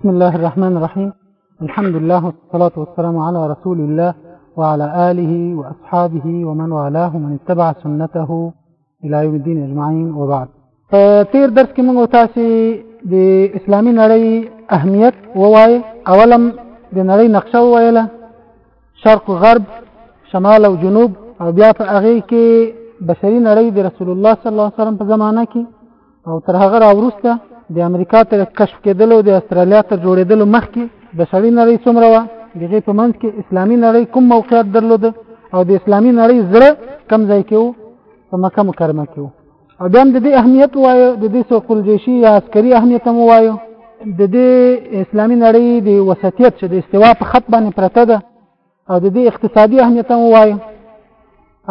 بسم الله الرحمن الرحيم الحمد لله والصلاة والسلام على رسول الله وعلى آله وأصحابه ومن والاه من اتبع سنته إلى يوم الدين أجمعين وبعد په تیر درس کې موږ تاسو د اسلامي نړۍ اهمیت ووایي اولم د نړۍ نقشه وویله شرق و غرب شمال او جنوب او بیا په هغه کې بشري نړۍ د رسول الله صلی الله علیه وسلم په زمانه کې او تر هغه راوروسته د امریکا تر کشف کېدلو د استرالیا تر جوړېدلو مخکې د سړی نړۍ څومره وه د هغې په منځ کې اسلامي نړۍ کوم موقعیت درلود او د اسلامي نړۍ زړه کم ځای کې و په مکه مکرمه کې و او بیا هم د دې اهمیت وایو د دې سوق الجیشي یا عسکري اهمیت هم وایو د دې اسلامي نړۍ د وسطیت چې د استوا په خط باندې پرته ده او د دې اقتصادي اهمیت هم وایو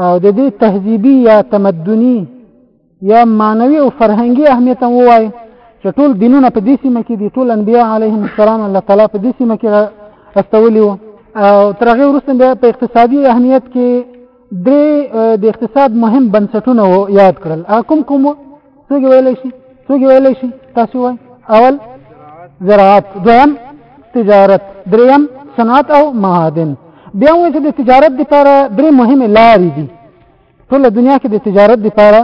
او د دې تهذیبي یا تمدني یا معنوي او فرهنګي اهمیت هم وایو چې ټول دینونه په دې سیمه کې دي ټول انبیا علیهم السلام الله تعالی په دې سیمه کې استولي وو او تر هغه وروسته بیا په اقتصادي اهمیت کې درې د اقتصاد مهم بنسټونه وو یاد کړل کوم کوم څوګي ویلی شي څوګي ویلی شي تاسو وای اول زراعت دویم تجارت دریم صنعت او معادن بیا وایي چې د تجارت لپاره درې مهمې لارې دي ټول دنیا کې د تجارت لپاره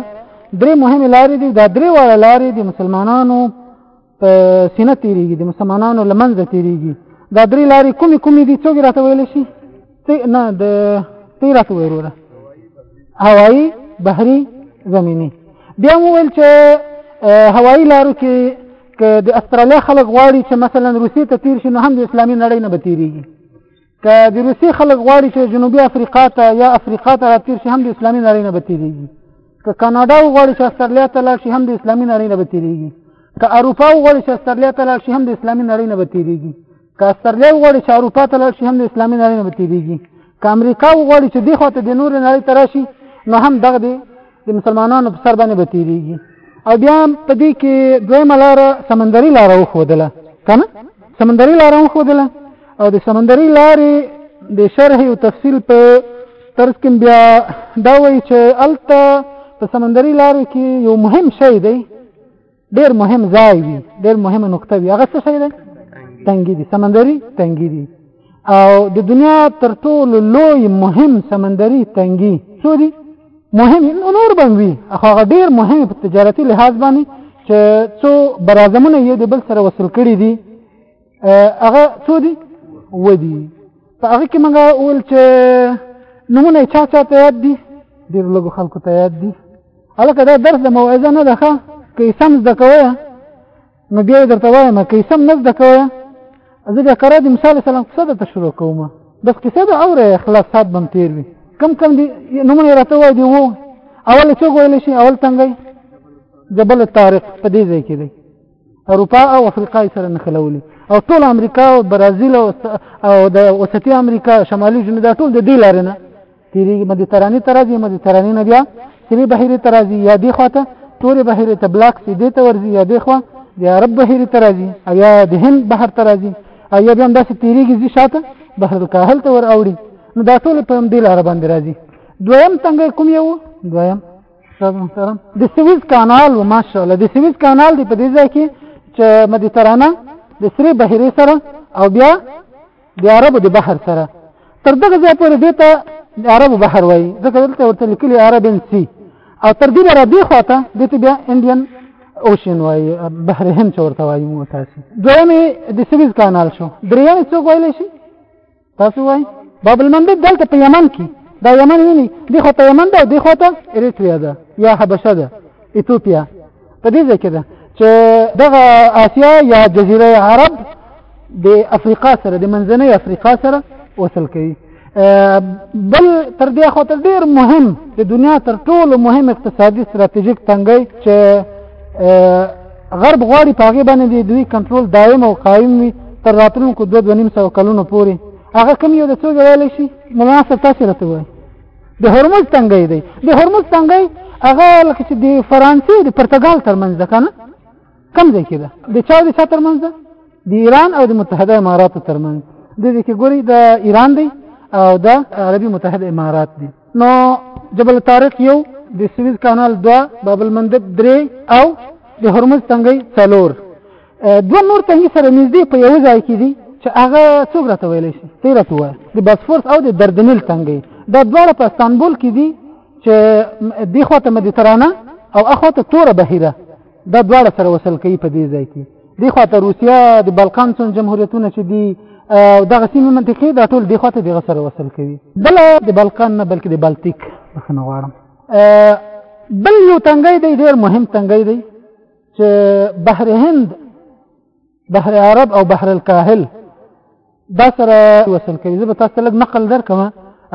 درې مهمې لارې دي دا درې واړه لارې د مسلمانانو په سینه تیریږي د مسلمانانو لمنځه تیریږي دا درې لارې کومې کومې دي څوک راته ویلی شي نه د ته راته وایي وروره هوایي بحري زمیني بیا مو ویل چې هوایي لارو کې که د استرالیا خلک غواړي چې مثلا روسیې ته تیر شي نو هم د اسلامي نړۍ نه به تیریږي که د روسیې خلک غواړي چې جنوبي افریقا ته یا افریقا ته راتیر شي هم د اسلامي نړۍ نه به تېرېږي که کاناډا وغواړي چې استرالیا ته لاړ شي هم د اسلامي نړۍ نه به تېرېږي که اروپا وغواړي چې استرالیا ته لاړ شي هم د اسلامي نړۍ نه به تېرېږي که استرالیا وغواړي چې اروپا ته لاړ شي هم د اسلامي نړۍ نه به تېرېږي که امریکا وغواړي چې دې خوا ته د نورې نړۍ ته راشي نو هم دغه دی د مسلمانانو په سر باندې به تیریږي او بیا په دې کې دویمه لاره سمندري لاره وښودله که نه سمندري لاره وښودله او د سمندري لارې د شرح او تفصیل په ترڅ کې بیا دا وایي چې هلته په سمندري لارې کې یو مهم شی دی ډیر مهم ځای وي ډیر مهمه نقطه وي هغه څه شي ده تنګي دي سمندري تنګي دي او د دنیا تر ټولو لوی مهم سمندري تنګي څو دي مهم نور بم وي هغه ډیر مهم په تجارتي لحاظ باندې چې څو برازمونه یې د بل سره وصل کړي دي هغه څو دي ودی په هغه کې موږ اول چې نمونه چا چا ته یاد دي ډېر لږ خلکو ته یاد دي هلکه دا درس د موعظه نه ده ښه که یې سم زده کوی نو بیا یې درته وایم که یې سم نه زده کوی زه بیا کرا د موسی علیه سلام قصه درته شروع کوم بس کیسه به اورې خلاص ساعت به هم تېر وي کم کم دي نومونه یې راته وایي دي وو اول څوک ویلی شي اول تنګی جبل طارق په دې ځای کې دی اروپا او افریقا سره نخلولي او ټول امریکا او برازیل او د وسطي امریکا شمالي جنوب دا ټول د دې لارې نه تیریږي مدیتراني ترازي مدیتراني نه بیا سری بحیرې ترازي یا دی خواته تورې بحیرې ته بلاک سي دې ته ورځي یا دی خوا د عرب بحیرې ترازي او یا د هند بحر ترازي او یا بیا هم داسې تیریږي ځي شاته بحر الکاهل ته ور اوړي نو دا ټول په دې لار باندې راځي دویم څنګه کوم یو دویم استاد محترم د سویز کانال و ماشاءالله د سویز کانال دی په دې ځای کې چې مدیترانه د سری بحیرې سره او بیا د عربو د بحر سره تر دغه ځای پورې دې ته د عربو بحر وایي ځکه دلته ورته لیکلي عربن سی او تر دې را دې خواته دې ته بیا انډین اوشن وایي بحر هند چې ورته وایي مو تاسو دویمې د سویز کانال شو درېیمې څوک ویلی شي تاسو وای باب المندب دلته په یمن کې دا یمن ویني دی خو ته یمن ده دی خو ته اریتریا ده یا حبشه ده ایتوپیا په دې ځای کې ده چې دغه آسیا یا جزیره عرب د افریقا سره د منځنۍ افریقا سره وصل کوي بل تر دې خو تر ډیر مهم د دنیا تر ټولو مهم اقتصادي ستراتیژیک تنګي چې غرب غواړي په هغه باندې د دوی کنټرول دایم او قایم وي تر راتلونکو دوه دوه نیم سوه کلونو پورې هغه کوم یو د څو ویلی شي مولانا صاحب تاسې راته ووایي د هرمز تنګی دی د هرمز تنګی هغه لکه چې د فرانسې د پرتګال ترمنځ ده که نه کوم ځای کې ده د چا د چا ترمنځ ده د ایران او د متحده اماراتو ترمنځ د دې کې ګوري د ایران دی او د عربي متحده امارات دی نو جبل طارق یو د سویز کانال دوا باب المندب درې او د هرمز تنګي څلور دوه نور تنګي سره نږدې په یو ځای کې دي چې هغه څوک راته ویلی شي ته راته ووایه د باسفورس او د دردنیل تنګي دا دواړه په استانبول کې دي چې دې خوا ته مدیترانه او اخوا ته توره بهیره دا دواړه سره وصل کوي په دې ځای کې دی خواته روسیا د بلقان څون جمهوریتونه چې دی دغه سیمه منطقې دا ټول دی خواته دغه سره وصل کوي بل د بلقان نه بلکې د بلتیک بخنه غواړم بل یو تنګی دی ډیر مهم تنګی دی چې بحر هند بحر عرب او بحر الكاهل دا سره وصل کوي زه به تاسو لږ نقل درکم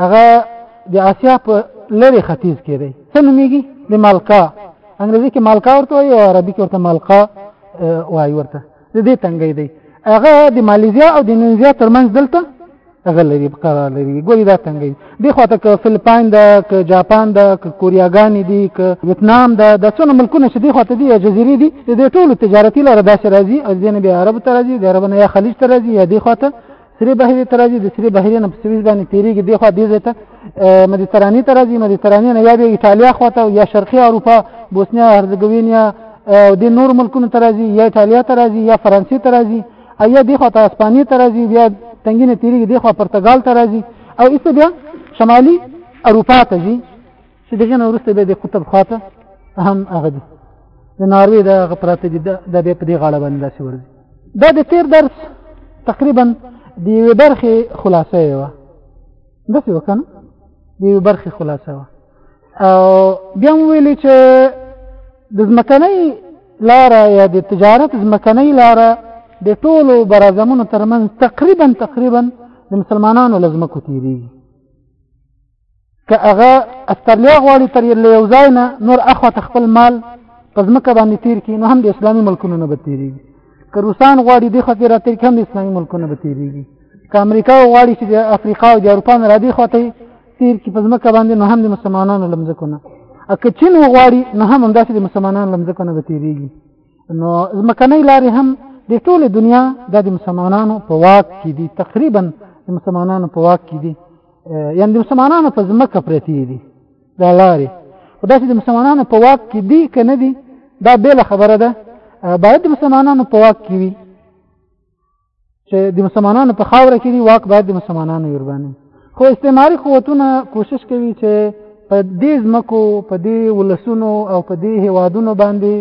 هغه د آسیا په لری ختیځ کې دی څه نومېږي د مالکا انګریزي کې مالکا ورته وایي او عربي کې ورته مالکا وایي ورته د دې تنګی دی هغه د مالیزیا او د اندونیزیا ترمنځ دلته هغه لري قرار لري ګوري دا څنګه دی خو ته ک فلپاین دا ک جاپان دا ک کوریاګانی دی ک ویتنام دا د څونه ملکونه چې دی خو ته دی جزیری دی د ټولو تجارتي لار داسې راځي او ځینې به عرب ته راځي د عربونه یا خلیج ته راځي یا دی خو ته سری بحری ته راځي د سری بحری نه په سویز باندې تیریږي دی خو دی ته مدیترانی ته راځي مدیترانی نه یا به ایتالیا خو ته یا شرقي اروپا بوسنیا هرزګوینیا او د نور ملکونو ته راځي یا ایتالیا ته راځي یا فرانسې ته راځي او یا دی خوا ته اسپانیې ته راځي بیا تنګي نه تېرېږي دی خوا پرتګال ته راځي او ایسته بیا شمالي اروپا ته ځي چې دغه نه وروسته بیا د قطب خوا ته هم هغه دي د ناروې د هغه پراته دي دا بیا په دې غاړه باندې داسې ورځي دا د تېر درس تقریبا د یوې برخې خلاصه یې وه داسې وه که نه د یوې برخې خلاصه وه او بیا مو ویلي چې د ځمکنۍ لاره یا د تجارت ځمکنۍ لاره د ټولو برازمونو ترمنځ تقریبا تقریبا د مسلمانانو له ځمکو تېرېږي که هغه استرلیا غواړي تر له یو ځای نه نور اخواته خپل مال په ځمکه باندې تېر کړي نو هم د اسلامي ملکونو نه به تېرېږي که روسان غواړي دې خوا ترې راتېر کړي هم د اسلامي ملکونو نه به تېرېږي که امریکا غواړي چې د افریقا او د اروپا نه را دې خوا ته تیر کی په ځمکه باندې نو هم د مسلمانانو لمزکو نه که چین وغواړي نو هم همداسې د مسلمانانو لمزکو نه به تیریږي نو ځمکنۍ لارې هم د ټوله دنیا د مسلمانانو په واک کې دي تقریبا د مسلمانانو په واک کې دي یعنی د مسلمانانو په ځمکه پرتی دي دا لارې خو داسې د مسلمانانو په واک کې دي که نه دي دا بېله خبره ده باید د مسلمانانو په واک کې وي چې د مسلمانانو په خاوره کې دی واک باید د مسلمانانو یوربانه خو استعماري قوتونه کوشش کوي چې په دې ځمکو په دې ولسونو او په دې هوادونو باندې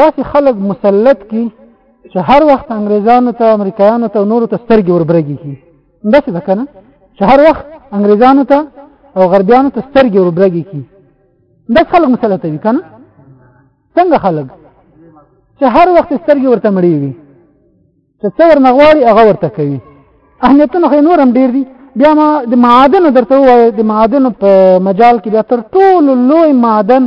داسې خلک مسلط کی چې هر وخت انګريزانو ته امریکایانو ته نورو ته سترګې وربرګي کی داسې ده کنه چې هر وخت انګريزانو ته او غربیانو ته سترګې وربرګي کی دا خلک مسلط وي کنه څنګه خلک چې هر وخت سترګې ورته مړې وي چې څو ورنه غواړي هغه ورته کوي اهمیتونه خو نور هم ډېر دي بیا ما د معادن درته وایي د معادن په مجال کې بیا تر ټولو لوی معادن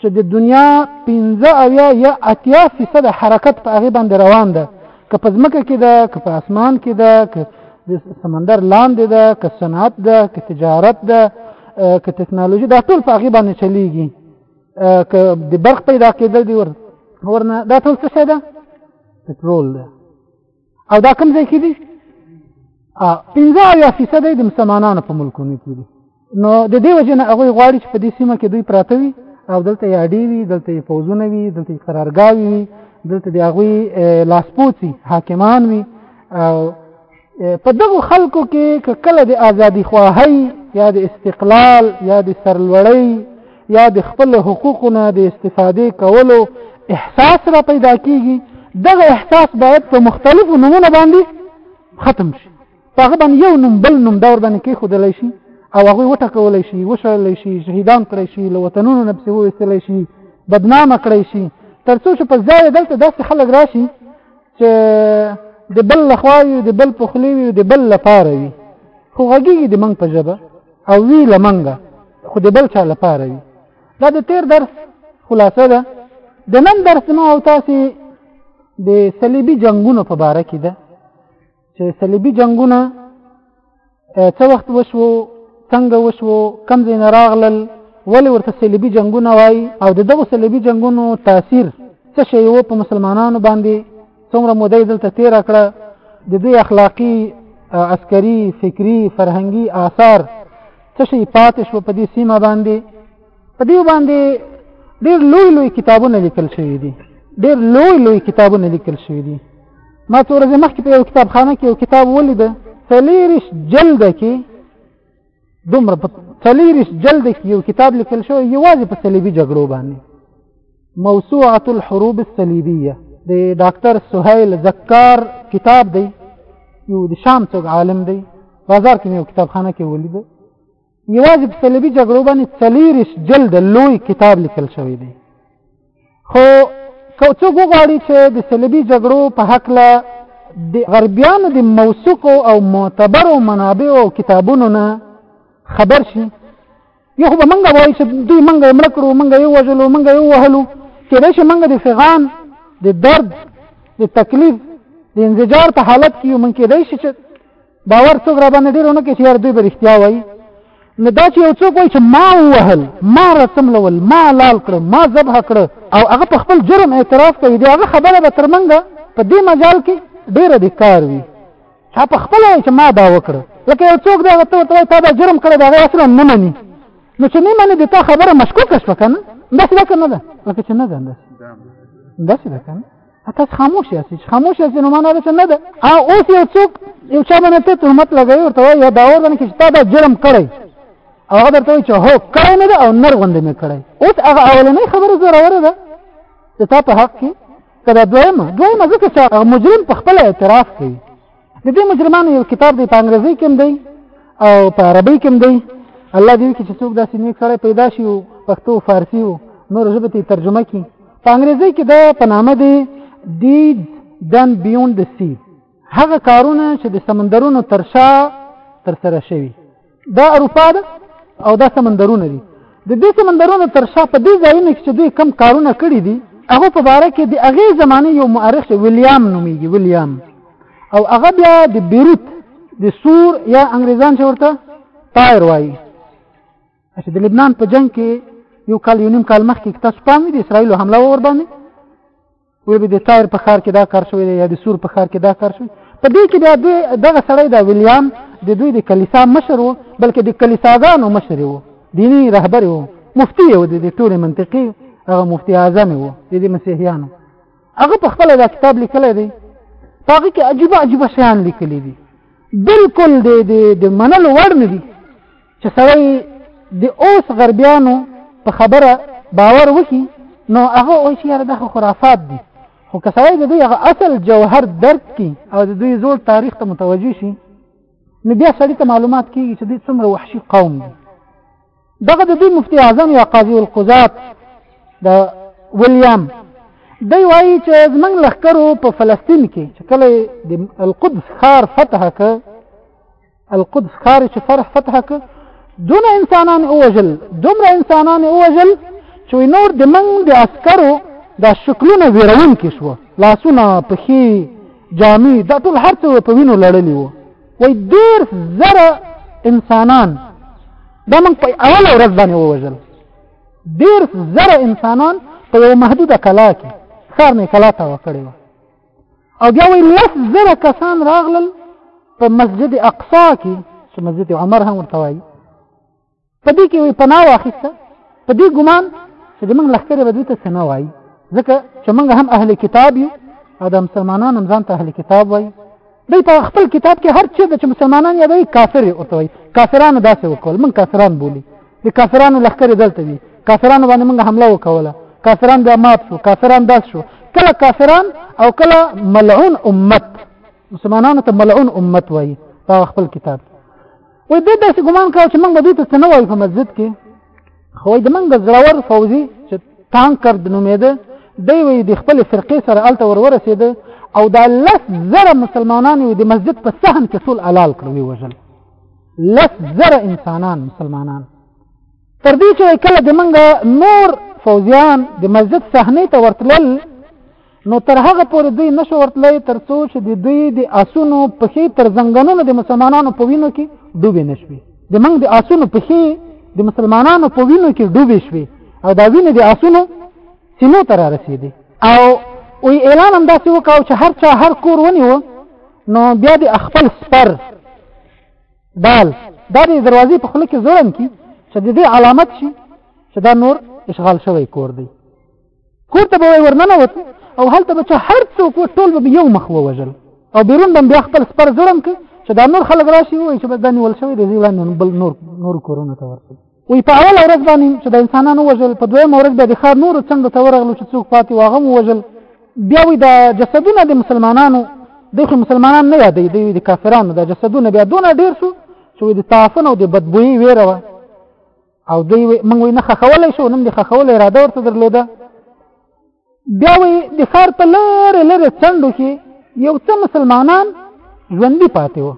چې د دنیا 15 او یا 80 فیصد حرکت په هغه باندې روان ده که په ځمکه کې ده که په اسمان کې ده که د سمندر لاندې ده که صنعت ده که تجارت ده که ټکنالوژي دا ټول په هغه باندې چلیږي که د برق پیدا کېدل دی ور ورنه دا ټول څه شی ده پټرول ده او دا کوم ځای کې دي پنځه اویا فیصد د مسلمانانو په ملکونو کې دي نو د دې وجه نه هغوی غواړي چې په دې سیمه کې دوی پراته وي او دلته یې اډې وي دلته یې پوځونه وي دلته یې قرارګاوې وي دلته د هغوی لاسپوڅي حاکمان وي او په دغو خلکو کې کله د ازادي خواهی یا د استقلال یا د سرلوړی یا د خپل حقوقو نه د استفادې کولو احساس را پیدا کیږي دغه احساس باید په مختلفو نمونه باندې ختم شي په هغه باندې یو نوم بل نوم دور باندې کې خودلی شي او هغه وټکول شي وشړل شي شهیدان کړی شي له وطنونو نه پسې وویستل شي بدنامه کړی شي ترڅو چې په ځای دلته داسې خلک راشي چې د بل لخوا وي د بل پخلی وي د بل لپاره وي خو غږیږي د منګ په ژبه او وی لمنګه خو د بل چا لپاره وي دا د تیر درس خلاصه ده د نن درس ما او تاسو د صلیبي جنگونو په باره کې ده چې صلیبي جنگونه څه وخت وشو څنګه وشو کم ځای نه راغلل ولې ورته صلیبي جنگونه وای او د دغو صلیبي جنگونو تاثیر څه شی وو په مسلمانانو باندې څومره موده دلته تیر کړه د دې اخلاقی عسکري فکری فرهنګي آثار څه شی پاتې شو په دې سیمه باندې په دې باندې ډېر لوی لوی کتابونه لیکل شوي دي ډېر لوی لوی کتابونه لیکل شوي دي ما څو ورځې مخکې په یو کتابخانه کې یو کتاب ولیده څلېرش جلده کې دومره په څلېرش جلده کې یو کتاب لیکل شوی یوازې په صلیبي جګړو باندې موسوعة الحروب الصلیبیه د ډاکټر سهیل زکار کتاب دی یو د شام څوک عالم دی بازار کې یو کتابخانه کې ولیده یوازې په صلیبي جګړو باندې څلوېښت جلده لوی کتاب لیکل شوی دی خو که څوک وغواړي چې د صلیبي جګړو په هکله د غربیانو د موثقو او معتبرو منابعو او کتابونو نه خبر شي یو خو به مونږ وایي چې دوی مونږ یې مړه کړو مونږ یې ووژلو مونږ یې ووهلو کېدای شي مونږ د فغان د درد د تکلیف د انزجار په حالت کې یو مونږ کېدای شي چې باور څوک را باندې ډېر ونه کې چې یار دوی به رښتیا وایي نو دا چې یو څوک وایي چې ما ووهل ما راڅملول ما لال کړ ما ذبح کړ او هغه په خپل جرم اعتراف کوي د هغه خبره به تر منګه په دې مجال کې ډېره د کار وي چا په خپل وایي چې ما دا وکړ لکه یو څوک دا ته ورته تا دا جرم کړی دا اصلا نه مني نو چې نه مني د تا خبره مشکوکه شوه که نه داسې ده که نه ده لکه چې نه ده داسې ده که نه تاسو خاموش یاست چې خاموش یاست نو معنا څه نه ده او اوس یو څوک یو چا باندې ته تهمت لګوي ورته وایي یا باور باندې چې تا دا جرم کړی او هغه درته وایي چې هو کړی مې ده او نر غوندې مې کړی اوس هغه اولنۍ خبره زوروره ده چې تا په حق کې که دا دویمه دویمه ځکه چې هغه مجرم په خپله اعتراف کوي د دې مجرمانو یو کتاب دی په انګریزي کې دی او په عربي کې دی الله دې کې چې څوک داسې نیک سره پیدا شي او پښتو فارسی او نور ژبه ته ترجمه کړي په انګریزي کې دا په نامه دی دی دن بیوند سی هغه کارونه چې د سمندرونو ترشا تر سره شوي دا اروپا ده او دا سمندرونه دي د دې سمندرونو تر شا په دې ځایونو کې چې دوی کم کارونه کړي دي هغه په باره کې د هغې زمانې یو مؤرخ چې ویلیام نومیږي ویلیام او هغه بیا د بیروت د سور یا انګریزان چې ورته تایر وایي چې د لبنان په جنگ کې یو کال یو نیم کال مخکې تاسو پام دي اسرائیل حمله ور باندې وی به د تایر په ښار کې دا کار شوی یا د سور په ښار کې دا کار شوی په دې کې بیا دوی دغه سړی دا ویلیام د دوی د کلیسا مشر و بلکې د کلیساګانو مشر و دینی رهبر و مفتی و د ټولې منطقې هغه مفتی اعظم و د دې مسیحیانو هغه په خپل دا کتاب لیکلی دی په هغه کې عجیبه عجیبه شیان لیکلي دي بالکل د د منلو وړ نه دي چې سړی د اوس غربیانو په خبره باور وکړي نو هغه وایي چې یاره دا خو خرافات دي خو که سړی د دوی هغه اصل جوهر درک کړي او د دوی زوړ تاریخ ته متوجه شي نو بیا سړی ته معلومات کېږي چې دوی څومره وحشي قوم دي دغه د دوی مفتي اعظم یا قاضي القضات د ویلیام دی وایي چې زمنګ لخکرو په فلسطین کې چې کله د القدس خار فتح ک القدس ښار چې فرح فتح ک دونه انسانان اوجل دومره انسانان اوجل چې نور د منګ د عسکرو دا شکلونه ویرون کې شو لاسونه پخې جامې دا ټول هر څه په وینو لړلې وو وای ډیر زره انسانان دا موږ په اوله ورځ باندې ووژل ډیر زره انسانان په یو محدوده کلا کې ښار نه کلا ته وکړي او بیا وایي لس زره کسان راغلل په مسجد اقصا کې چې مسجد عمر هم ورته وایي په دې کې وایي پناه واخیسته په دې ګمان چې د موږ لښکرې به دوی ته څه نه وایي ځکه چې موږ هم اهل کتاب یو او د مسلمانانو هم ځان ته اهل کتاب وایي دی په خپل کتاب کې هر چیرته چې مسلمانان یادوي کافر یې ورته وایي کافرانو داسې وکول موږ کافران بولي د کافرانو لښکرې دلته وي کافرانو باندې موږ حمله وکوله کافران بیا مات شو کافران داس شو کله کافران او کله ملعون امت مسلمانانو ته ملعون امت وایي په خپل کتاب وای دوی داسې ګمان کاوه چې موږ به دوی ته څه نه وایو په مسجد کې خو وای د موږ زړور فوځي چې تانکر د نومېده دی وای د خپل فرقې سره هلته ور ورسېده او دا لس زره مسلمانان یې د مسجد په سهم کې سول حلال کړو وژل لس زره انسانان مسلمانان تر دې چې کله د منګه نور فوزیان د مسجد صحنه ته ورتلل نو تر هغه پورې دوی نشو ورتلای تر څو چې د دوی د اسونو پخې تر زنګنونو د مسلمانانو په وینو کې ډوبې نشوي د منګ د اسونو پخې د مسلمانانو په وینو کې ډوبې شوي او دا وینې د اسونو سینو ته را رسېدې او وی اعلان هم داسې وکاو چې هر چا هر کور ونیو نو بیا د خپل سپر دال دا د دروازې په خوله کې ځوړن کی چې د دې علامت شي چې دا نور اشغال شوی کور دی کور ته به ورننه وته او هلته به چې هر څوک ټول به یو مخ ووجل او بیرون به بیا خپل سپر ځوړن کی چې دا نور خلک راشي وي چې بدن ول شوی دی ځوړن بل نور نور کورونه ته ورسي وی په اوله ورځ باندې چې د انسانانو وژل په دویمه ورځ بیا د ښار نورو څنډو ته ورغلو چې څوک پاتې و هغه وژل بیا وی د جسدونه د مسلمانانو دغه مسلمانان نه یادې دی د کافرانو د جسدونه بیا دونه ډیر شو چې د تعفن او د بدبوئی ویره و او دوی موږ نه خخولې شو نن د خخولې اراده ورته درلوده بیا وی د ښار په لاره لاره څنډو کې یو څه مسلمانان ژوندي پاتې وو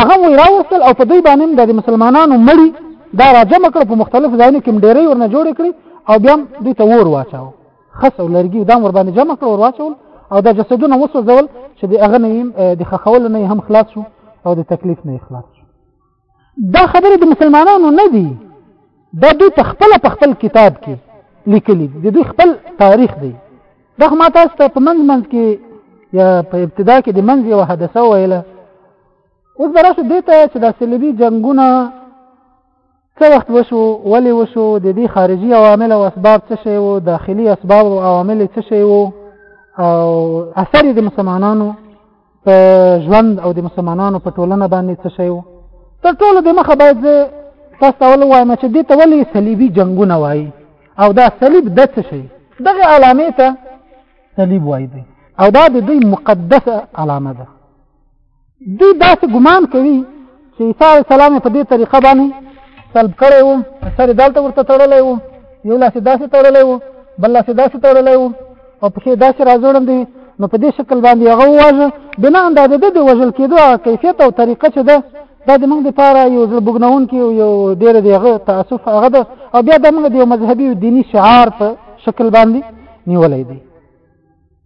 هغه مو راوستل او په دوی باندې د مسلمانانو مړي دا راجم کړ په مختلف ځایونو کې ډېرې ورنه جوړ کړې او بیا دوی ته ور واچاو خس او لرګي دا ور باندې جمع کړ ور واچول او دا جسدونه وسوځول چې د هغه نه د خخول نه هم خلاص شو او د تکلیف نه خلاص شو دا خبره د مسلمانانو نه دي دا دوی په خپل په خپل کتاب کې لیکلي دي د دوی خپل تاریخ دی دا ما تاسو ته په منځ منځ کې یا په ابتدا کې د منځ یو حادثه ویله اوس به راشو دې ته چې دا صلیبي جنګونه څه وخت وشو ولې وشو د دې خارجي عوامل او اسباب څه شی وو داخلي اسباب او عوامل څه شی وو او اثر د مسلمانانو په ژوند او د مسلمانانو په ټولنه باندې څه شی وو تر ټولو د مخه باید زه تاسو ته ووایم چې دې ته ولې صلیبي جنګونه وایي او دا صلیب د څه شي دغه علامې ته صلیب وایي دی او دا د دوی مقدسه علامه ده دوی داسې ګمان کوي چې عیسی علیه السلام په دې طریقه باندې طلب کړی وو سره دالته ورته تړلی وو یو لاس داسې تړلی وو بل لاس داسې تړلی وو او پښې داسې راځوړم دی نو په دې شکل باندې هغه وواژه بنا دا د د وژل کېدو کیفیت او طریقه چې ده دا د موږ لپاره یو زړه بوګنون کې یو ډېر دی هغه تاسف هغه ده او بیا د موږ د یو مذهبي او دیني شعار په شکل باندې نیولې دی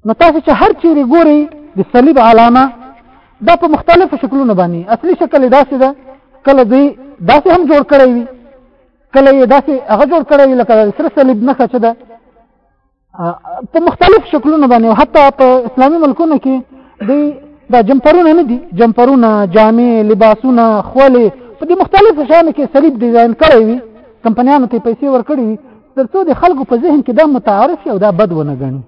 نو تاسو چې هر چیرې ګوري د صلیب علامه دا په مختلفو شکلونو باندې اصلي شکل داسې ده کله دوی داسې هم جوړ کړی وي کله یې داسې هغه جوړ کړی وي لکه سره صلیب نښه چې ده په مختلف شکلونو باندې او حتی په اسلامي ملکونو کې دوی دا جمپرونه نه دي جمپرونه جامې لباسونه خولې په دې مختلفو شیانو کې صلیب ډیزاین کړی وي کمپنیانو ته پیسې ورکړي وي ترڅو د خلکو په ذهن کې دا متعارف شي او دا بد ونه ګڼي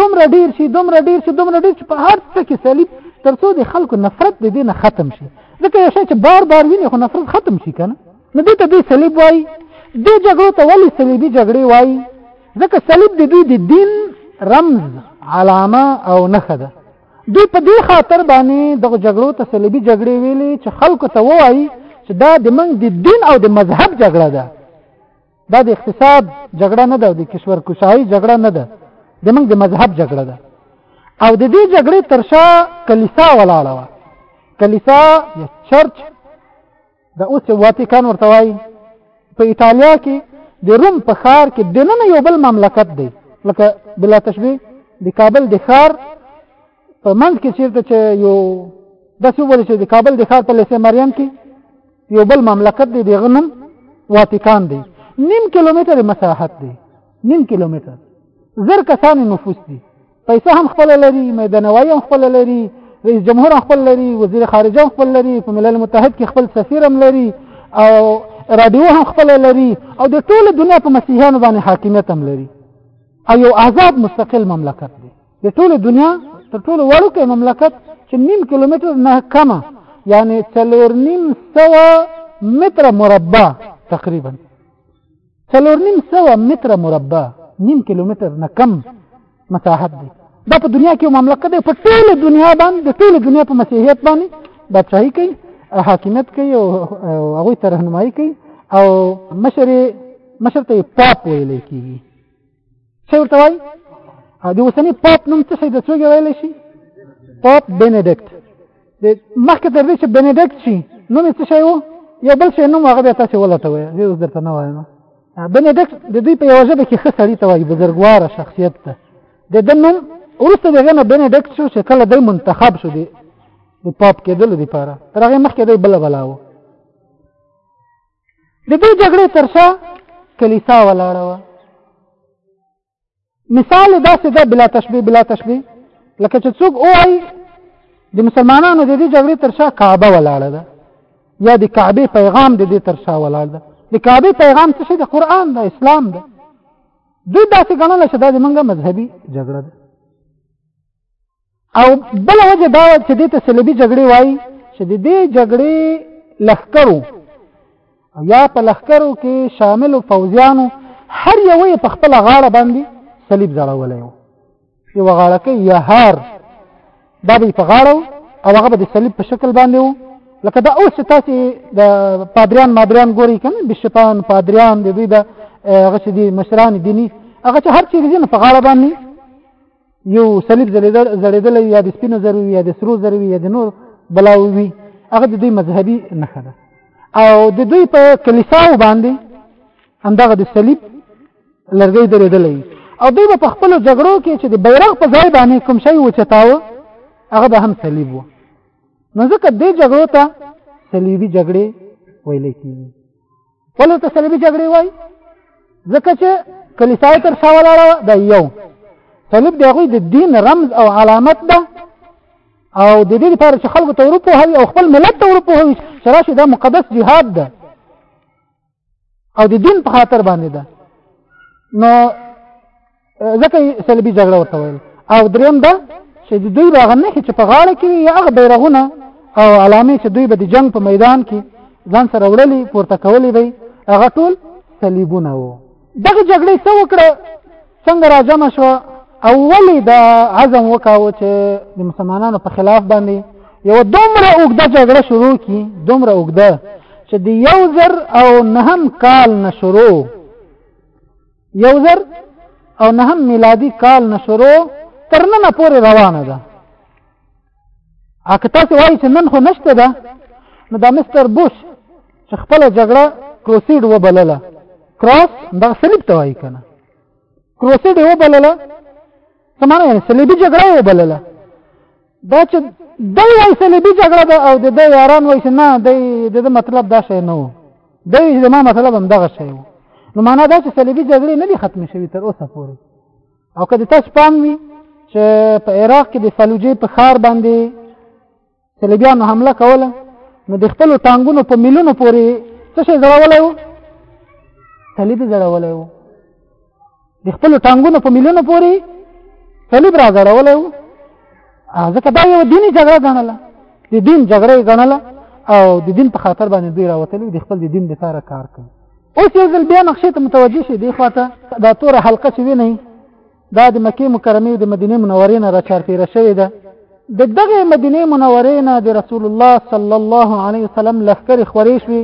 دومره ډیر شي دومره ډیر شي دومره ډیر شي په هر څه کې صلیب ترڅو د خلکو نفرت د دې نه ختم شي ځکه یو شی چې بار بار ویني خو نفرت ختم شي کنه نو دې ته دې صلیب وای دې جګړو ته ولې صلیبي جګړې وای ځکه صلیب د دوی د دین رمز علامه او نښه ده دوی په دې خاطر باندې دغه جګړو ته صلیبي جګړې ویلې چې خلکو ته وایي چې دا د منګ د دین او د مذهب جګړه ده دا د اقتصاد جګړه نه ده د کشور کشاهي جګړه نه ده د موږ د مذهب جګړه ده او د دې جګړې تر شا کلیسا ولاړه وه کلیسا یا چرچ د اوس واتیکان ورته وایي په ایتالیا کې د روم په ښار کې دننه یو بل مملکت دی لکه بلا تشبیه د کابل د ښار په منځ کې چیرته چې یو داسې وویل چې د کابل د ښار په لیسې مریم کې یو بل مملکت دی دغه نوم واتیکان دی نیم کیلومتر مساحت دی نیم کیلومتر زر کسان نفوس دي پیسې هم خپل لري میدانوي هم خپل لري رئیس جمهور هم خپل لري وزیر خارجه هم خپل لري په ملل متحد کې خپل سفیر هم لري او رادیو هم خپل لري او د ټول دنیا په مسیحیانو باندې حاکمیت هم لري او یو آزاد مستقل مملکت دی د ټوله دنیا تر ټولو وړوکی مملکت چې نیم کیلومتر نه کمه یعنی څلور نیم سوه متر مربع تقریبا څلور نیم سوه متر مربع نیم کیلومتر نه کم مساحت دی دا په دنیا کې مملکت دی په ټوله دنیا باندې د ټوله دنیا په مسیحیت باندې بادشاهي کوي حاکمیت کوي او هغوی ته رهنمایي کوي او مشر مشر ته پاپ ویل کېږي څه ورته وایي د اوسني پاپ نوم څه شي د څوګه ویل شي پاپ بنډیکټ د مخکې تر دې چې بنډیکټ شي نوم څه شي وو یو بل شي نوم هغه تاسو ولټوي زه اوس درته نه وایم بنډیکټ د دې په یو ژبه کې ښه سړی ته وایي بزرګوار شخصیت ته د د نوم ورسته دغه نه بنډیکټ شو چې کله د منتخب شو دی د پاپ کېدل لپاره تر هغه مخکې دی بل بلاو د دې جګړې تر شا کلیسا ولاړه وه مثال داسې ده بلا تشبیه بلا تشبیه لکه چې څوک وایي د مسلمانانو د دې جګړې تر شا کعبه ولاړه ده یا د کعبه پیغام د دې تر شا ولاړ ده د کعبه پیغام څه د قران د اسلام ده دوی داسې ګڼل چې دا زمونږ مذهبي جګړه ده او بل وجه دا چې دې ته سلبي جګړې وایي چې د دې جګړې لخکرو یا په لخکرو کې شامل فوزیانو هر یو یې په خپل غاړه باندې صلیب ځړولې و یو غاړه کې یا هر دا به په غاړه او هغه به د صلیب په شکل باندې و لکه دا اوس تاسو د پادریان مادریان ګوري کنه بشپان پادریان د دوی د هغه چې دي مشران دیني هغه چې هر چیز دي په غاړه باندې یو صلیب زړېدل یا د سپینو زرو یا د سرو زرو یا د نور بلاو وي هغه د دوی مذهبي نښه ده او د دوی په کلیساو باندې همدغه د صلیب لرګی درېدلی او دوی به په خپلو جګړو کې چې د بیرغ په ځای باندې کوم شی وچتاوه هغه به هم صلیب و نو ځکه دې جګړو ته صلیبي جګړې ویل کېږي ولې ورته صلیبي جګړې وایي ځکه چې کلیسا تر شا ولاړه وه دا یو صلیب د هغوی د دین رمز او علامت ده او د دې لپاره چې خلکو ته وروپوهوي او خپل ملت ته وروپوهوي چې راشي دا مقدس جهاد ده او د دین په خاطر باندې ده نو ځکه سلبي جګړه ورته ویل او دریم دا چې د دوی هغه نه چې په غاړه کې یا هغه بیرغونه او علامې چې دوی به د جنگ په میدان کې ځان سره وړلې پورته کولې وي هغه ټول صلیبونه وو دغه جګړې څه وکړه څنګه راجم شو او ولې دا عزم وکاو چې د مسلمانانو په خلاف باندې یو دومره اوږده جګړه شروع کی دومره اوږده چې د یو زر او نهم کال نه شروع یو زر او نهم میلادي کال نه شروع تر ننه پورې روانه ده اکه تاسو وایي چې نن خو نشته ده نو دا مستر بوش چې خپل جګړه کروسید وبلله کروس دا سلیب ته وایي کنه کروسید وبلله سمانه یعنی صلیبی جګړه یې وبلله دا چې دی وایي صلیبی جګړه ده او د ده یاران وایي چې نه دی د ده مطلب دا شی نه و دی چې زما مطلب هم دغه شی و نو معنا دا چې صلیبي جګړې نه دي ختمې شوي تر اوسه پورې او که د تاسو پام وي چې په عراق کې د فلوجې په ښار باندې صلیبیانو حمله کوله نو د خپل ټانګونو په ملونو پورې څه شي زړولای وو صلیب زړولای وو د خپل ټانګونو په ملونو پورې صلیب را زړولای وو ځکه دا یو دیني جګړه ګڼله د دین جګړه یې ګڼله او د دین په خاطر باندې دوی راوتلي د خپل د دین لپاره کار کوي اوس یو ځل بیا نقشې ته متوجه شي دی خواته دا توره حلقه چې وینئ دا د مکې مکرمې د مدینه منورې نه راچارپیره شوې ده د دغه مدینه منورې نه د رسول الله صلی الله علیه وسلم لخر خورې شوې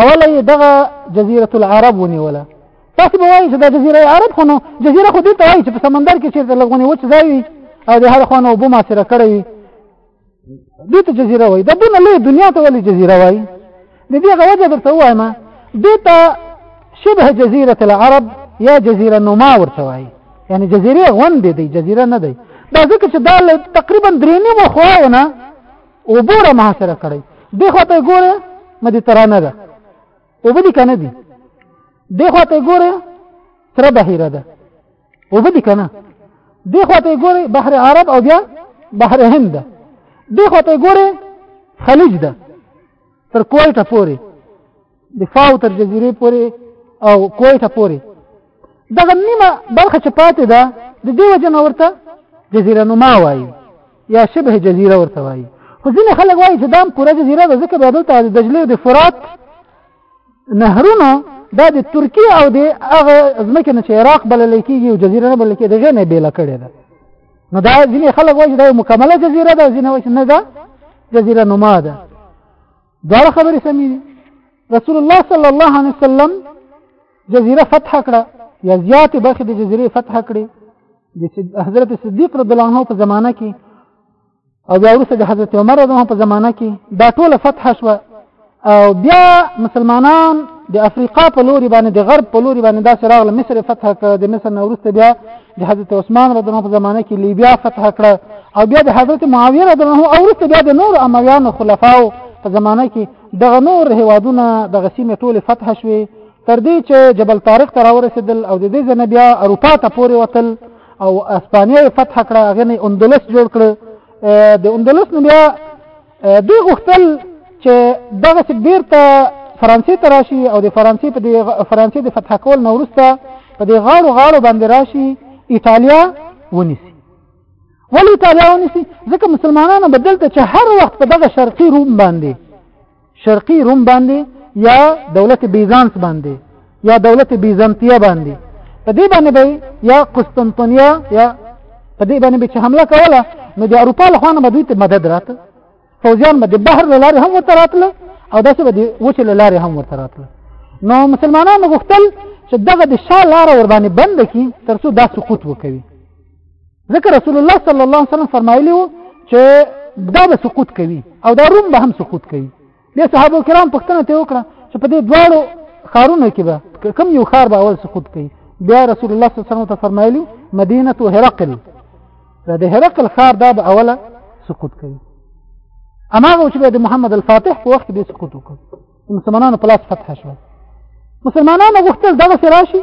اوله یې دغه جزیره العرب ونیوله تاسو به وایئ چې د جزیره عرب خو نو جزیره خو دې ته وایي چې په سمندر کې چېرته لغونې وچ ځای وي او د هر خوانه اوبه محاصره کړی وي دې ته جزیره وایي دا دونه لوی دنیا ته ولې جزیره وایي د دې هغه وجه درته وایم دې ته شبه جزیره العرب یا جزیره نما ورته وایي یعنی جزیره غوند دی جزیره نه دی دا ځکه چې دا تقریبا درې نیمه خواونه اوبه را محاصره کړی دې خوا ته ګوره مدیترانه ده اوبه دي که نه دي دې خوا ته ګوره سره بهیره ده او به دي کنه دی خواته ګوري بحر عرب او بیا بحر هند دی خواته ګوري خلیج ده تر کویټه پورې د فاو تر جزیره پورې او کویټه پورې دغه نیمه برخه چې پاتې ده د دې وجه نه ورته جزیره نما وایي یا شبه جزیره ورته وایي خو ځینې خلک وایي چې دا هم پوره جزیره ده ځکه بیا دلته د دجلې د فرات نهرونه دا د ترکیه او د هغه ځمکې نه چې عراق بلل کېږي او جزیره نه بلل کېږي د هغې نه بېله کړې ده نو دا ځینې خلک وایي چې دا یو مکمله جزیره ده ځینې وایي چې نه ده جزیره نما ده دواړه خبرې سمې دي رسول الله صلی الله علیه وسلم جزیره فتح کړه یا زیاتې برخې د جزیرې فتح کړې د حضرت صدیق رضی الله عنه په زمانه کې او بیا وروسته د حضرت عمر رضی الله په زمانه کې دا ټوله فتح شوه او بیا مسلمانان د افریقا په لوري باندې د غرب په لوري باندې داسې راغله مصر فتح کړه د مصر نه وروسته بیا د حضرت عثمان رضی الله په زمانه کې لیبیا فتح کړه او بیا د حضرت معاویه رضی الله او وروسته بیا د نور امویانو خلفاو په زمانه کې دغه نور هیوادونه دغه سیمه ټوله فتح شوه تر دې چې جبل طارق ته راورسېدل او د دې ځنه بیا اروپا ته پورې وتل او اسپانیا یې فتح کړه هغه نه اندلس جوړ کړ د اندلس نه بیا دوی غوښتل چې دغه څه بیرته فرانسې ته راشي او د فرانسې په دې فرانسې د فتح کول نه وروسته په دې غاړو غاړو باندې راشي ایتالیا ونیسي ولې ایتالیا ونیسي ځکه مسلمانانو بدلته چې هر وخت په دغه شرقي روم باندې شرقي روم باندې یا دولت بیزانس باندې یا دولت بیزنطیه باندې په دې باندې به یا قسطنطنیه یا په دې باندې به چې حمله کوله نو د اروپا له خوا نه به دوی ته مدد راته فوجیان به د بحر له لارې هم ورته راتله او داسې به د وچې له لارې هم ورته راتله نو مسلمانانو غوښتل چې دغه د شا لاره ور باندې بنده کړي تر څو دا سقوط وکوي ذکر رسول الله صلی الله علیه وسلم فرمایلی وو چې دا به سقوط کوي او دا روم به هم سقوط کوي د صحابه کرام پښتنه ته وکړه چې په دې دواړو خارونو کې به کم یو خار به اول سقوط کوي بیا رسول الله صلی الله علیه وسلم ته فرمایلی مدینه هرقل دا د هرقل خار دا به اوله سقوط کوي اماغه چې د محمد الفاتح په وخت به سقوط وکړي مسلمانانو په لاس فتح شو مسلمانانو غوښتل دغه راشي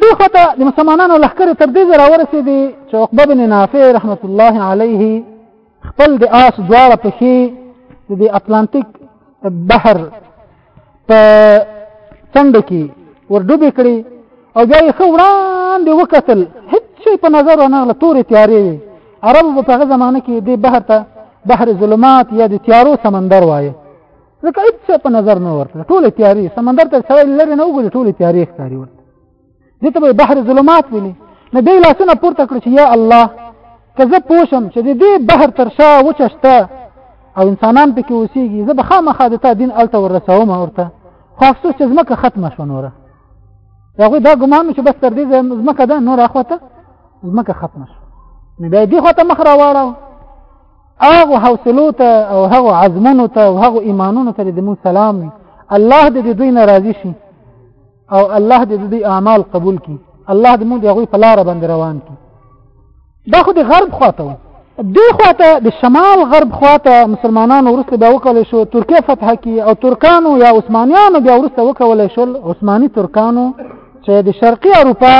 دې خواته د مسلمانانو لښکرې تر دې ځای راورسېدې چې عقبه بن نافع رحمت الله علیه خپل د آس دواړه پښې د دې اتلانتیک بحر په څنډه کې ورډوبې کړې او بیا یې ښه وړاندې وکتل هېڅ شی په نظر ورنغله تورې تیارې وې عربو به په هغه زمانه کې دې بحر ته بحر ظلمات یا د تیارو سمندر وایه ځکه هیڅ څه په نظر نه ورته ټول تیاری سمندر ته سړی لري نه وګوري ټول تیاری ښکاری ورته دې ته به بحر ظلمات ویلي نو دې لاسونه پورته کړ چې یا الله که زه پوه شم چې دې بحر تر شا وچه شته او انسانان پکې اوسېږي زه به خامخا د تا دین هلته ورسوم ورته خو افسوس چې ځمکه ختمه شوه نوره د هغوی دا ګمان و چې بس تر دې ځایه ځمکه ده نور اخواته ځمکه ختمه شوه نو بیا یې دې خواته مخ راواړاوه هغه حوصلو ته او هغه عزمونو ته او هغه ایمانونو ته د مون سلام وي الله دې د دوی ناراضي شي او الله دې د دوی اعمال قبول کړي الله دې مون د هغوی په لاره باندې روان کړي دا خو د غرب خواته و دې خواته د شمال غرب خواته مسلمانانو وروسته بیا وکولی شو ترکیه فتح کړي او ترکانو یا عثمانیانو بیا وروسته وکولی شول عثماني ترکانو چې د شرقي اروپا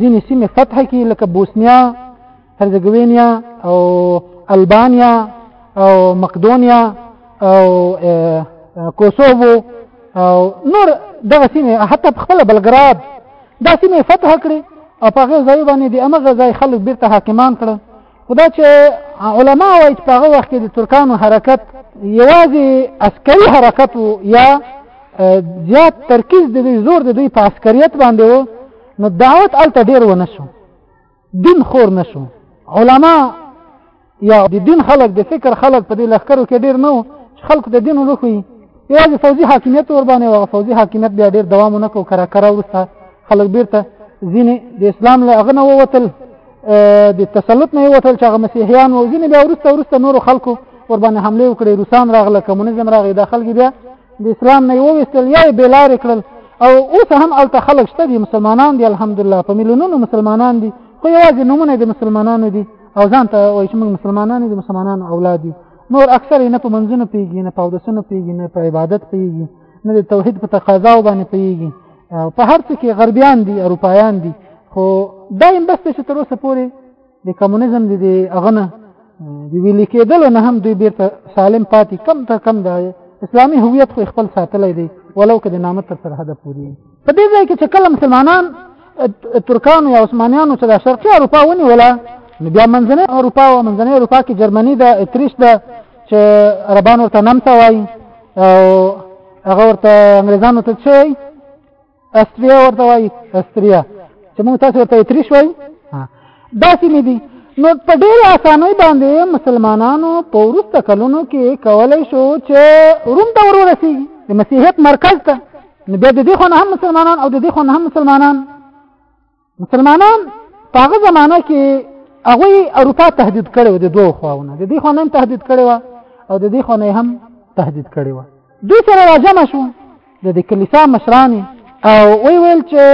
ځینې سیمې فتح کړي لکه بوسنیا هرزګوینیا او البانیا او مقدونیا او کوسوو او نور دغه سیمه حتی په خپل بلګراد دا سیمه فتح کړې او په هغه ځای باندې د امغه ځای خلک بیرته حاکمان کړل خدا چې علما وایي چې په هغه وخت کې د ترکانو حرکت یوازې عسکري حرکت وو یا زیات ترکیز د دوی زور د دوی په عسکریت باندې وو نو دعوت الته ډیر ونه شو دین خور نشو علما یا د دین خلک د فکر خلک په دې لخرو کې ډیر نو خلک د دین ولخوي یا د فوزي حاکمیت ور باندې او فوزي حاکمیت بیا ډیر دوام نه کو کرا کرا ورسته خلک بیرته ځینې د اسلام له اغنه ووتل د تسلط نه ووتل چې هغه مسیحیان او ځینې بیا ورسته ورسته نور خلکو ور باندې حمله وکړي روسان راغله کمونیزم راغی د خلک بیا د اسلام نه وویستل یا یې بېلارې کړل او اوس هم هلته خلک شته دي مسلمانان دي الحمدلله په میلیونونو مسلمانان دي خو یوازې نومونه د مسلمانانو دي او ځان ته وایي چې موږ مسلمانان دي مسلمانان اولاد دي نور اکثر یې نه په منځونو پوهېږي نه په اودسونو پوهېږي نه په عبادت پوهېږي نه د توحید په تقاضاو باندې پوهېږي په هر څه کې غربیان دي اروپایان دي خو دا یې بس چې تر اوسه پورې د کمونیزم د دې هغه نه د ویل کېدلو نه هم دوی بیرته سالم پاتې کم ته کم ده اسلامي هویت خو خپل ساتلی دی ولو که د نامه تر سرحده پورې په دې ځای کې چې کله مسلمانان ترکانو یا عثمانیانو چې د شرقي اروپا ونیوله نو بیا منځنۍ اروپا او منځنۍ اروپا کې جرمني ده اتریش ده چې عربان ورته نمسا وایي او هغه ورته انګریزانو ته څه وایي استریا ورته وایي استریا چې موږ تاسو ورته اتریش وایي دا سیمې دي نو په ډېر اسانۍ باندې مسلمانانو په وروسته کلونو کې کولای شو چې روم ته ورورسېږي د مسیحیت مرکز ته نو بیا د دې خو نه هم مسلمانان او د دې خو نه هم مسلمانان مسلمانان په هغه زمانه کې هغه اروپا تهدید کړو د دوه خواونه د دې خونه هم تهدید کړو او د دې خونه هم تهدید کړو دوی سره راجمع شو د دې کلیسا مشران او وی ویل چې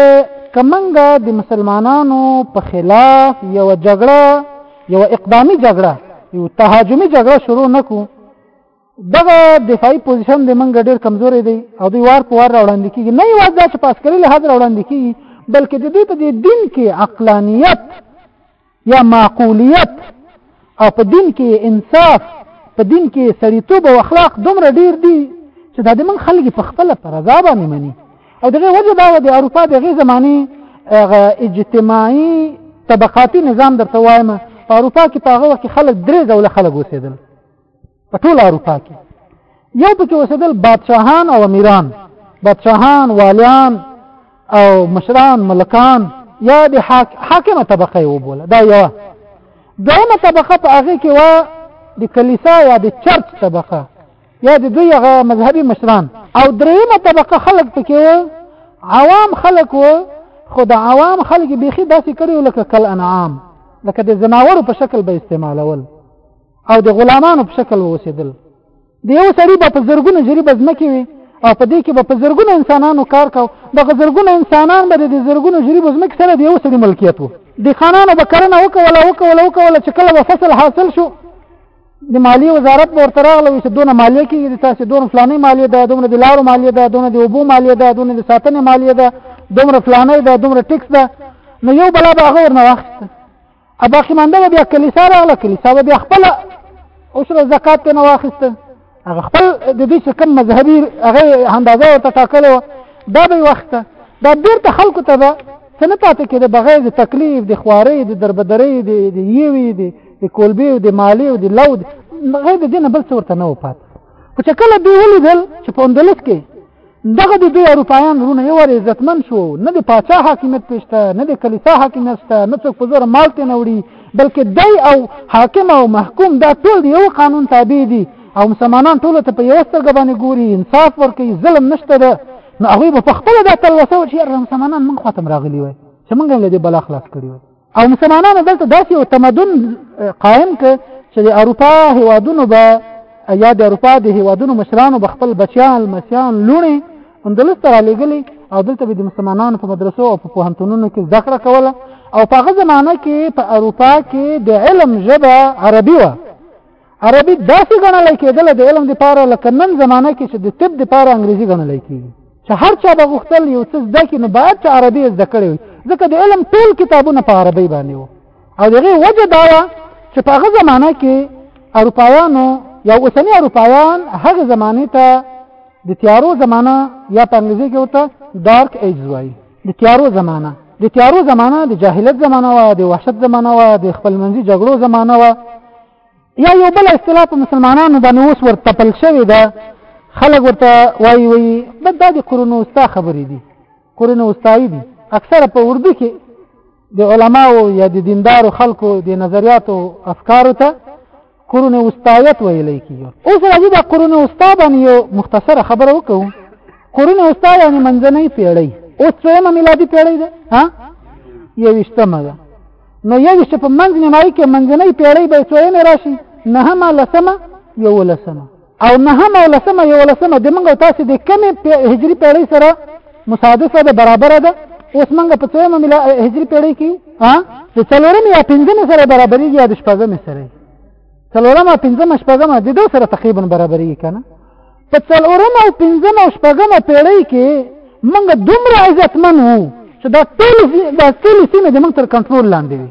کمنګه د مسلمانانو په خلاف یو جګړه یو اقدامي جګړه یو تهاجمي جګړه شروع نکو دغه دفاعي پوزیشن د منګ ډیر کمزوري دی او دوی وار په وار راوړاندې کیږي نه یوازې دا چې په عسکري لحاظ راوړاندې کیږي بلکې د دوی په دې دین کې عقلانیت یا معقولیت او په دین کې انصاف په دین کې سړیتوب او اخلاق دومره ډیر دي چې دا د من خلک په خپل پر رضا باندې مني او دغه وجه دا د اروپا دغه زماني اجتماعي طبقاتي نظام درته وایم په اروپا کې په هغه وخت خلک درې ډول خلک اوسېدل په ټول اروپا کې یو پکې اوسېدل بادشاهان او امیران بادشاهان والیان او مشران ملکان یا د حاک... حاکمه طبقه یې وبوله دا یوه دویمه طبقه په هغې کې وه د کلیسا یا د چرچ طبقه یا د دوی هغه مذهبي مشران او درېیمه طبقه خلک پکې وه عوام خلک وه خو د عوام خلک بیخي داسې کړي لکه کل انعام لکه د زناورو په شکل به استعمالول او د غلامانو په شکل ووسېدل د یو سړي به په زرګونو جری به ځمکې وي او په دې کې به په زرګونو انسانانو کار کاو دغه زرګونو انسانان به د زرګونو جری به ځمکې سره د یو سړي ملکیت وو د خانانو به کرنه وکوله وکوله وکوله چې کله به فصل حاصل شو د مالیې وزارت به ورته راغله وایي چې دونه مالیه کېږي د تاسې دونه فلانۍ مالیه ده دومره د لارو مالیه ده دونه د اوبو مالیه ده دونه د ساتنې مالیه ده دومره فلانۍ ده دومره ټیکس ده نو یو بلا به هغه ورنه واخیسته او باقي مانده به بیا کلیسا راغله کلیسا به بیا خپل اوس له زکات نه واخیسته هغه خپل د دې څه کم مذهبي هغه اندازه ورته ټاکلو دا به وخت دا بیرته خلکو ته به څه نه پاتې کېده بغیر د تکلیف د خوارۍ د دربدرۍ د د یوي د د کولبې او د مالې او د لود غیر د دې نه بل څه ورته نه و پاتې خو چې کله دوی ولیدل چې په اندلس کې دغه د دوی اروپایان رونه یو ور عزتمن شو نه د پاچا حاکمیت پېشته نه د کلیسا حاکمیت شته نه څوک په زور مال ته نه وړي بلکې دی او حاکم او محکوم دا ټول د یو قانون تابع دي او مسلمانان ټول ته په یو سترګه باندې ګوري انصاف ورکوي ظلم نشته ده نو هغوی به په خپله دا تلوسه وشي یاره مسلمانان موږ خوا ته هم راغلي وای چې موږ هم له دې بلا خلاص کړي وای او مسلمانانو دلته داسې یو تمدن قائم ک چې د اروپا هیوادونو به یا د اروپا د هیوادونو مشرانو به خپل بچیان مسیان لونی اندلس ته رالیږلي او دلته به د مسلمانانو په مدرسو او په پوهنتونونو کې زده کړه کوله او په هغه زمانه کې په اروپا کې د علم ژبه عربي وه عربي داسې ګڼل کېدل د علم لپاره لکه نن زمانه کې چې د طب لپاره انګریزي ګڼل کېږي چې هر چا به غوښتل یو څه زده کړي نو باید چې عربي زده کړی وي ځکه د علم ټول کتابونه په عربي باندې وو او د هغې وجه دا وه چې په هغه زمانه کې اروپایانو یا اوسني اروپایان هغې زمانې ته د تیارو زمانه یا په انګریزي کې ورته ډارک ایج وایي د تیارو زمانہ د تیارو زمانہ د جاهلیت زمانہ و د وحشت زمانہ و د خپل منځي جګړو زمانہ و یا یو بل اصطلاح په مسلمانانو باندې اوس ورته پل شوی ده خلک ورته وایي وایي بس دا د کرونوستا خبرې دي کرونوستایي دي اکثره په اردو کې د علماو یا د دیندارو خلکو د نظریاتو افکارو ته قرون وسطایت ویل کیږي اوس راځي د قرون وسطا باندې یو مختصره خبره وکړو قرون وسطا یعنی منځنۍ پیړۍ اوس څومره میلادي پیړۍ ده ها یوشتمه ده نو یوشت په منځ نیمایي کې منځنۍ پیړۍ به څومره راشي نهمه لسمه یولسمه او نهم او لسمه یولسمه د موږ تاسو د کمې هجری پیړۍ سره مصادفه ده برابره ده اوس موږ په څومره ملا هجری پیړۍ کې ها د څلورم یا پنځمه سره برابرې یا د شپږم سره څلورم او پنځمه شپږم د دوه سره تقریبا برابرې کنه په څلورم او پنځم او شپږم پیړۍ کې موږ دومره عزتمن وو چې دا ټول دا ټول سیمه د موږ تر کنټرول لاندې وي